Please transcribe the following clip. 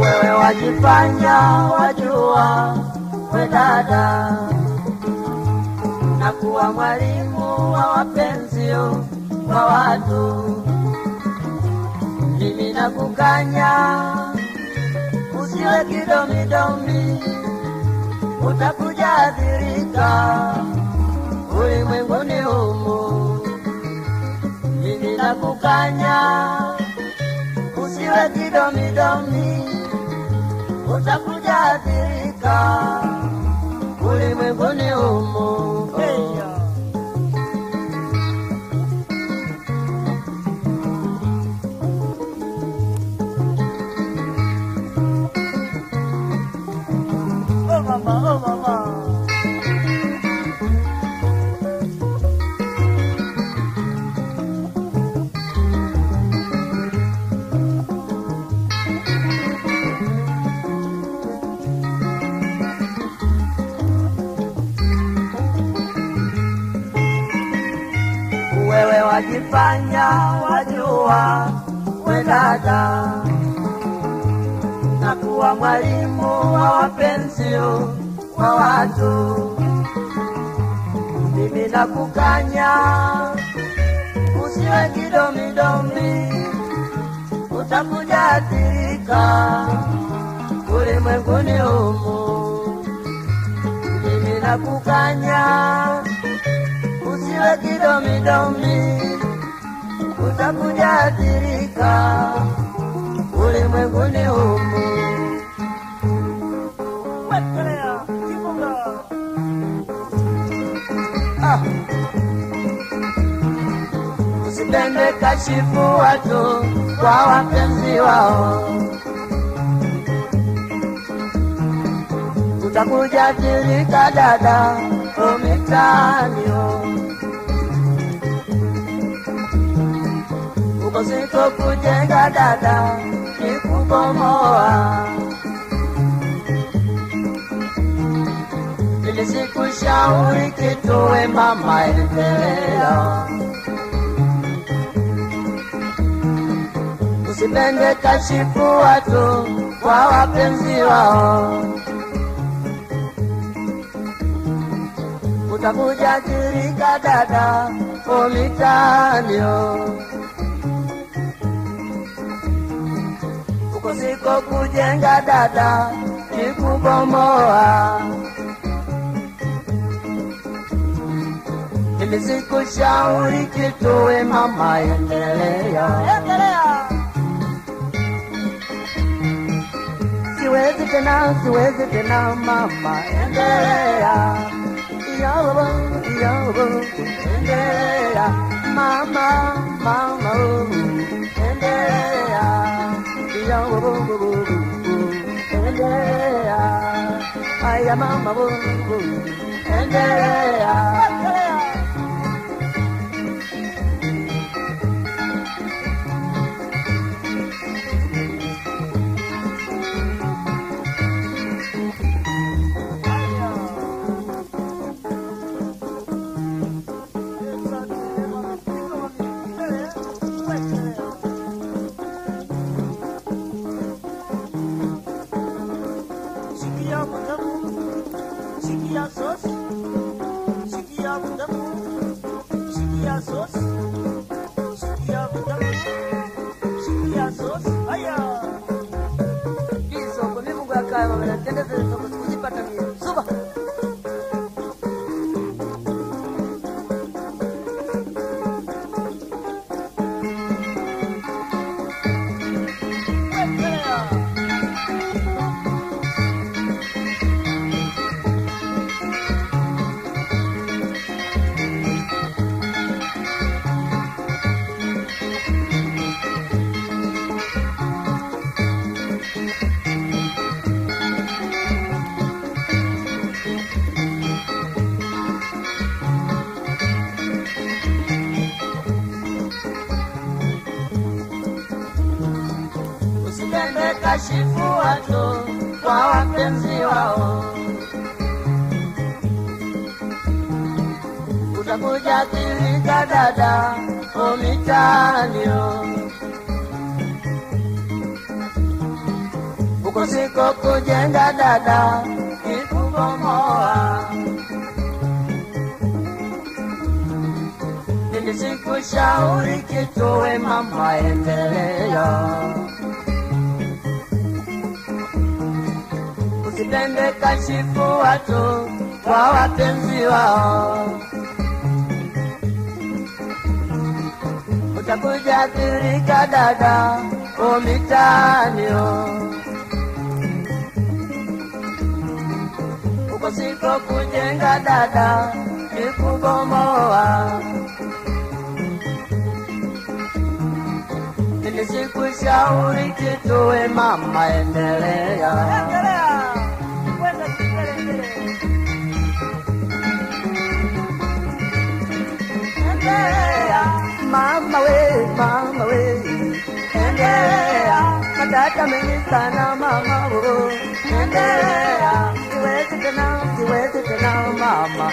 wewe wajifanya wajua we dada na kuwa mwalimu wa wapenzi wa watu. Mimi nakukanya usiwe kidomidomi utakuja adhirika ulimwenguni humu mimi nakukanya usiwe kidomidomi utakuja athirika. Ulimwenguni humu wajifanya wajua wedada na kuwa mwalimu wa wapenzio wa watu. Mimi nakukanya usiwe kidomidomi utakuja athirika ulimwenguni humu mimi na nakukanya usiwe kidomidomi utakuja athirika. Ulimwenguni humu. Ah. usipende kashifu watu kwa wapenzi wao. Utakuja athirika dada umitanio siko kujenga dada ni kubomoa ili sikushauri kituwe mama endelea usipende kashifu watu kwa wapenzi wao. Utakuja kirika dada umitanio uko kujenga dada ni kubomoa ili sikushauri kituwe mama endelea Endelea. siwezi tena, siwezi tena mama, endelea. Yobo yobo, endelea. Mama mama, aya mama, oh, oh, endelea Chiquilla sauce, chiquilla budam, chiquilla sauce, chiquilla budam, chiquilla sauce. Aya. Kiso, kunimuga kaya mabela tena washifu watu kwa wapenzi wao. Utakuja kilika dada omitanio ukosiko kujenga dada ikubomoa nilikushauri kitu we mama endelea usipende kashifu watu kwa wapenzi wao, utakuja athirika dada umitaanio uko siko kujenga dada ni kubomoa. Nilisikushauri kitu mama, endelea Endelea. Endelea mama we mama we endelea matata mengi sana mama wo endelea siwezi tena siwezi tena mama